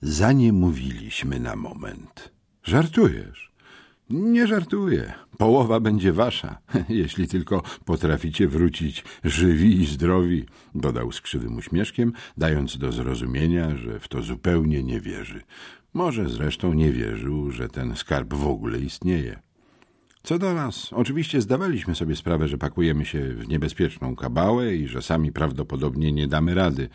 Zaniemówiliśmy na moment. Żartujesz? Nie żartuję. Połowa będzie wasza, jeśli tylko potraficie wrócić żywi i zdrowi, dodał z krzywym uśmieszkiem, dając do zrozumienia, że w to zupełnie nie wierzy. Może zresztą nie wierzył, że ten skarb w ogóle istnieje. Co do nas, oczywiście zdawaliśmy sobie sprawę, że pakujemy się w niebezpieczną kabałę i że sami prawdopodobnie nie damy rady.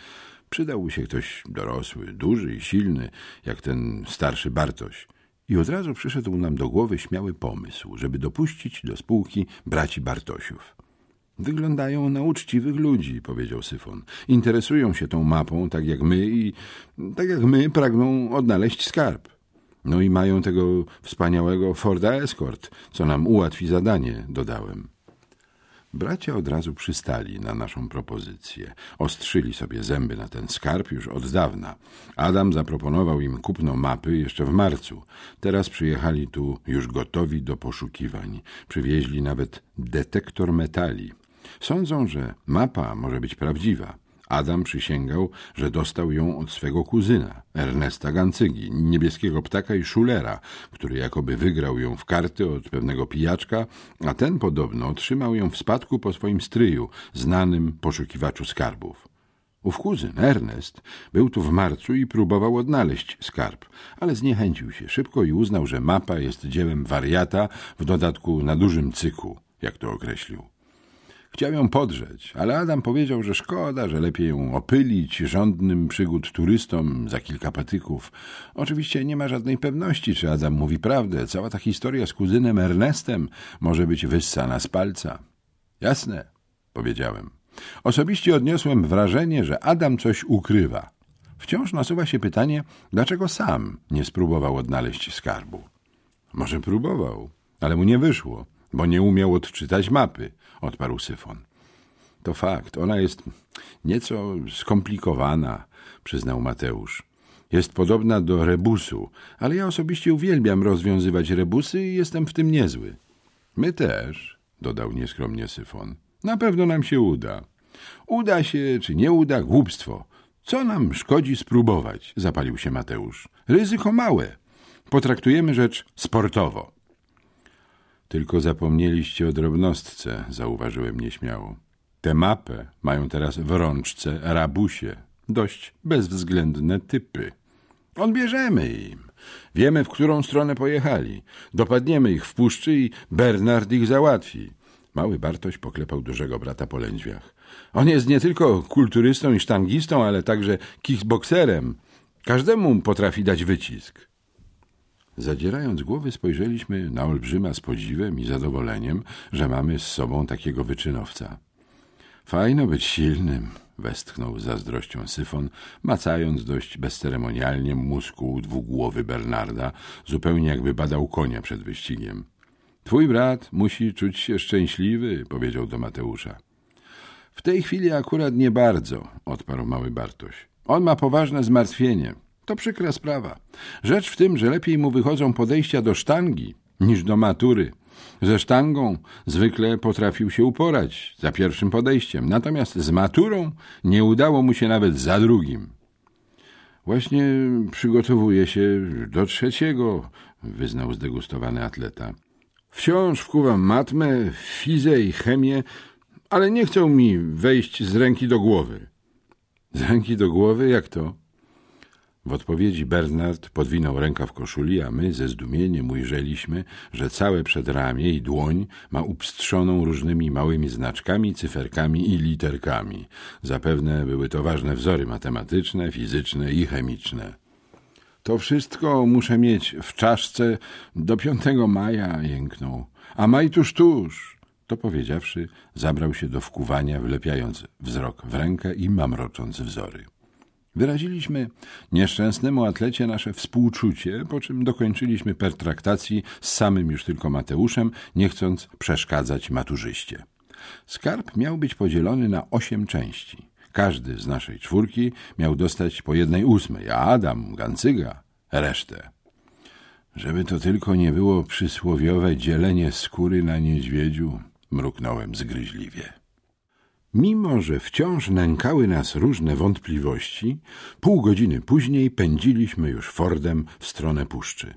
Przydałby się ktoś dorosły, duży i silny, jak ten starszy Bartoś. I od razu przyszedł nam do głowy śmiały pomysł, żeby dopuścić do spółki braci Bartosiów. Wyglądają na uczciwych ludzi, powiedział Syfon. Interesują się tą mapą tak jak my i tak jak my pragną odnaleźć skarb. No i mają tego wspaniałego Forda Escort, co nam ułatwi zadanie, dodałem. Bracia od razu przystali na naszą propozycję. Ostrzyli sobie zęby na ten skarb już od dawna. Adam zaproponował im kupno mapy jeszcze w marcu. Teraz przyjechali tu już gotowi do poszukiwań. Przywieźli nawet detektor metali. Sądzą, że mapa może być prawdziwa. Adam przysięgał, że dostał ją od swego kuzyna, Ernesta Gancygi, niebieskiego ptaka i szulera, który jakoby wygrał ją w karty od pewnego pijaczka, a ten podobno otrzymał ją w spadku po swoim stryju, znanym poszukiwaczu skarbów. Ów kuzyn, Ernest, był tu w marcu i próbował odnaleźć skarb, ale zniechęcił się szybko i uznał, że mapa jest dziełem wariata, w dodatku na dużym cyku, jak to określił. Chciał ją podrzeć, ale Adam powiedział, że szkoda, że lepiej ją opylić żądnym przygód turystom za kilka patyków. Oczywiście nie ma żadnej pewności, czy Adam mówi prawdę. Cała ta historia z kuzynem Ernestem może być wyssana z palca. Jasne, powiedziałem. Osobiście odniosłem wrażenie, że Adam coś ukrywa. Wciąż nasuwa się pytanie, dlaczego sam nie spróbował odnaleźć skarbu. Może próbował, ale mu nie wyszło, bo nie umiał odczytać mapy odparł Syfon. To fakt, ona jest nieco skomplikowana, przyznał Mateusz. Jest podobna do rebusu, ale ja osobiście uwielbiam rozwiązywać rebusy i jestem w tym niezły. My też, dodał nieskromnie Syfon. Na pewno nam się uda. Uda się, czy nie uda, głupstwo. Co nam szkodzi spróbować? zapalił się Mateusz. Ryzyko małe. Potraktujemy rzecz sportowo. Tylko zapomnieliście o drobnostce, zauważyłem nieśmiało. Tę mapę mają teraz w rączce rabusie. Dość bezwzględne typy. Odbierzemy im. Wiemy, w którą stronę pojechali. Dopadniemy ich w puszczy i Bernard ich załatwi. Mały Bartoś poklepał dużego brata po lędźwiach. On jest nie tylko kulturystą i sztangistą, ale także kickbokserem. Każdemu potrafi dać wycisk. Zadzierając głowy spojrzeliśmy na olbrzyma z podziwem i zadowoleniem, że mamy z sobą takiego wyczynowca. Fajno być silnym, westchnął zazdrością Syfon, macając dość bezceremonialnie muskuł dwugłowy Bernarda, zupełnie jakby badał konia przed wyścigiem. Twój brat musi czuć się szczęśliwy, powiedział do Mateusza. W tej chwili akurat nie bardzo, odparł mały Bartoś. On ma poważne zmartwienie. To przykra sprawa. Rzecz w tym, że lepiej mu wychodzą podejścia do sztangi niż do matury. Ze sztangą zwykle potrafił się uporać za pierwszym podejściem, natomiast z maturą nie udało mu się nawet za drugim. Właśnie przygotowuje się do trzeciego, wyznał zdegustowany atleta. Wciąż wkuwam matmę, fizę i chemię, ale nie chcą mi wejść z ręki do głowy. Z ręki do głowy? Jak to? W odpowiedzi Bernard podwinął w koszuli, a my ze zdumieniem ujrzeliśmy, że całe przedramię i dłoń ma upstrzoną różnymi małymi znaczkami, cyferkami i literkami. Zapewne były to ważne wzory matematyczne, fizyczne i chemiczne. To wszystko muszę mieć w czaszce do piątego maja, jęknął. A maj tuż, tuż. To powiedziawszy, zabrał się do wkuwania, wlepiając wzrok w rękę i mamrocząc wzory. Wyraziliśmy nieszczęsnemu atlecie nasze współczucie, po czym dokończyliśmy pertraktacji z samym już tylko Mateuszem, nie chcąc przeszkadzać maturzyście. Skarb miał być podzielony na osiem części. Każdy z naszej czwórki miał dostać po jednej ósmej, a Adam, Gancyga, resztę. Żeby to tylko nie było przysłowiowe dzielenie skóry na niedźwiedziu, mruknąłem zgryźliwie. Mimo, że wciąż nękały nas różne wątpliwości, pół godziny później pędziliśmy już Fordem w stronę puszczy.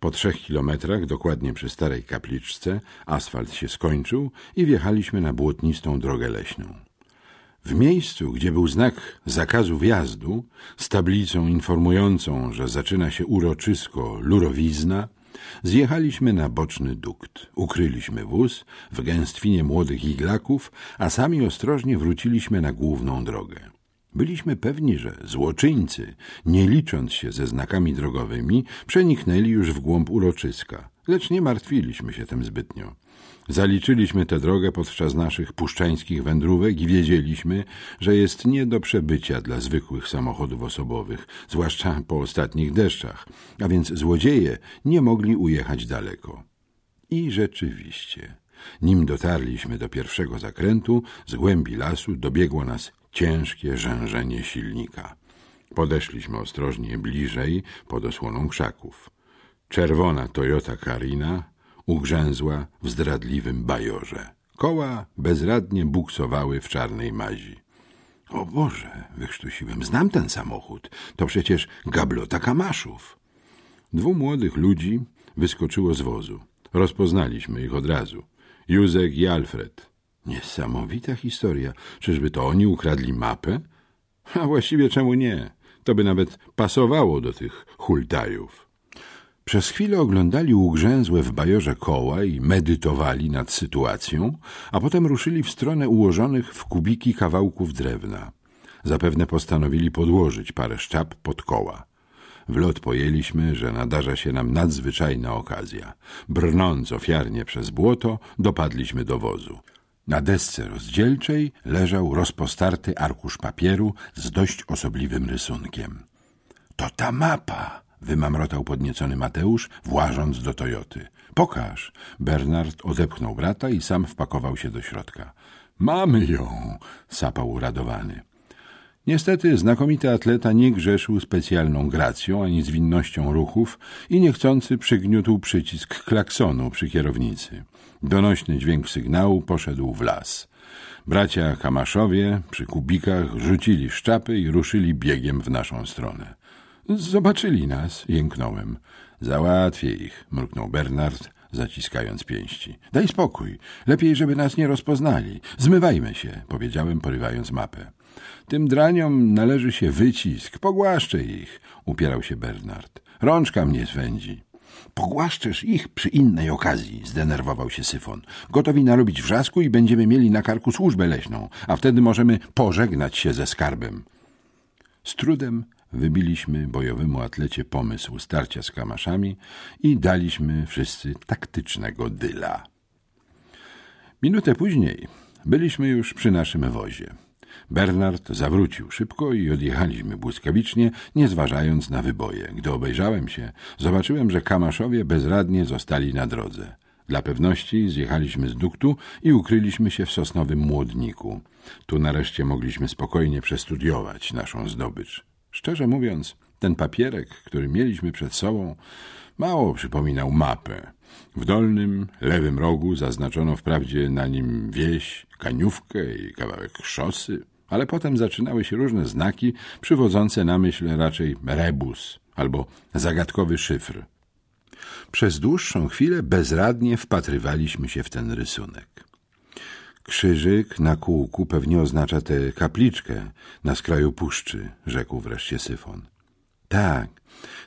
Po trzech kilometrach, dokładnie przy starej kapliczce, asfalt się skończył i wjechaliśmy na błotnistą drogę leśną. W miejscu, gdzie był znak zakazu wjazdu, z tablicą informującą, że zaczyna się uroczysko lurowizna, zjechaliśmy na boczny dukt, ukryliśmy wóz w gęstwinie młodych iglaków, a sami ostrożnie wróciliśmy na główną drogę. Byliśmy pewni, że złoczyńcy, nie licząc się ze znakami drogowymi, przeniknęli już w głąb uroczyska, lecz nie martwiliśmy się tym zbytnio. Zaliczyliśmy tę drogę podczas naszych puszczańskich wędrówek i wiedzieliśmy, że jest nie do przebycia dla zwykłych samochodów osobowych, zwłaszcza po ostatnich deszczach, a więc złodzieje nie mogli ujechać daleko. I rzeczywiście, nim dotarliśmy do pierwszego zakrętu, z głębi lasu dobiegło nas ciężkie rzężenie silnika. Podeszliśmy ostrożnie bliżej pod osłoną krzaków. Czerwona Toyota Karina ugrzęzła w zdradliwym bajorze. Koła bezradnie buksowały w czarnej mazi. O Boże, wychrztusiłem, znam ten samochód. To przecież gablota Kamaszów. Dwóch młodych ludzi wyskoczyło z wozu. Rozpoznaliśmy ich od razu. Józek i Alfred. Niesamowita historia. Czyżby to oni ukradli mapę? A właściwie czemu nie? To by nawet pasowało do tych hultajów. Przez chwilę oglądali ugrzęzłe w bajorze koła i medytowali nad sytuacją, a potem ruszyli w stronę ułożonych w kubiki kawałków drewna. Zapewne postanowili podłożyć parę szczap pod koła. W lot pojęliśmy, że nadarza się nam nadzwyczajna okazja. Brnąc ofiarnie przez błoto, dopadliśmy do wozu. Na desce rozdzielczej leżał rozpostarty arkusz papieru z dość osobliwym rysunkiem. To ta mapa! Wymamrotał podniecony Mateusz, włażąc do Toyoty. Pokaż! Bernard odepchnął brata i sam wpakował się do środka. Mamy ją! sapał uradowany. Niestety znakomity atleta nie grzeszył specjalną gracją ani zwinnością ruchów i niechcący przygniótł przycisk klaksonu przy kierownicy. Donośny dźwięk sygnału poszedł w las. Bracia Kamaszowie przy kubikach rzucili szczapy i ruszyli biegiem w naszą stronę. Zobaczyli nas, jęknąłem. Załatwię ich, mruknął Bernard, zaciskając pięści. Daj spokój, lepiej, żeby nas nie rozpoznali. Zmywajmy się, powiedziałem, porywając mapę. Tym draniom należy się wycisk, pogłaszczę ich, upierał się Bernard. Rączka mnie swędzi. Pogłaszczesz ich przy innej okazji, zdenerwował się Syfon. Gotowi narobić wrzasku i będziemy mieli na karku służbę leśną, a wtedy możemy pożegnać się ze skarbem. Z trudem wybiliśmy bojowemu atlecie pomysł starcia z kamaszami i daliśmy wszyscy taktycznego dyla. Minutę później byliśmy już przy naszym wozie. Bernard zawrócił szybko i odjechaliśmy błyskawicznie, nie zważając na wyboje. Gdy obejrzałem się, zobaczyłem, że kamaszowie bezradnie zostali na drodze. Dla pewności zjechaliśmy z duktu i ukryliśmy się w sosnowym młodniku. Tu nareszcie mogliśmy spokojnie przestudiować naszą zdobycz. Szczerze mówiąc, ten papierek, który mieliśmy przed sobą, mało przypominał mapę. W dolnym, lewym rogu zaznaczono wprawdzie na nim wieś, kaniówkę i kawałek szosy, ale potem zaczynały się różne znaki przywodzące na myśl raczej rebus albo zagadkowy szyfr. Przez dłuższą chwilę bezradnie wpatrywaliśmy się w ten rysunek. Krzyżyk na kółku pewnie oznacza tę kapliczkę na skraju puszczy, rzekł wreszcie Syfon. Tak,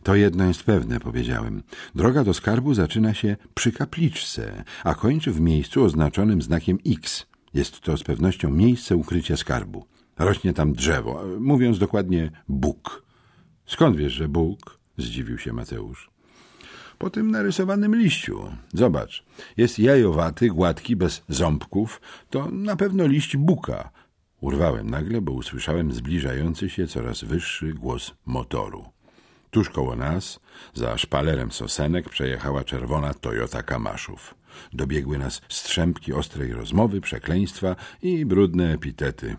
to jedno jest pewne, powiedziałem. Droga do skarbu zaczyna się przy kapliczce, a kończy w miejscu oznaczonym znakiem X. Jest to z pewnością miejsce ukrycia skarbu. Rośnie tam drzewo, mówiąc dokładnie Bóg. Skąd wiesz, że Bóg? zdziwił się Mateusz. Po tym narysowanym liściu. Zobacz, jest jajowaty, gładki, bez ząbków. To na pewno liść buka. Urwałem nagle, bo usłyszałem zbliżający się coraz wyższy głos motoru. Tuż koło nas, za szpalerem sosenek, przejechała czerwona Toyota Kamaszów. Dobiegły nas strzępki ostrej rozmowy, przekleństwa i brudne epitety.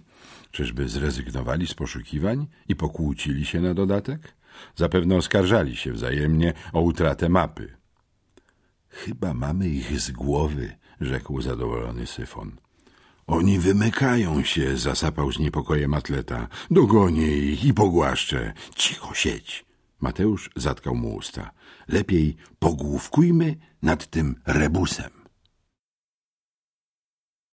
Czyżby zrezygnowali z poszukiwań i pokłócili się na dodatek? Zapewne oskarżali się wzajemnie o utratę mapy. Chyba mamy ich z głowy, rzekł zadowolony Syfon. Oni wymykają się, zasapał z niepokojem atleta. Dogonię ich i pogłaszczę. Cicho siedź. Mateusz zatkał mu usta. Lepiej pogłówkujmy nad tym rebusem.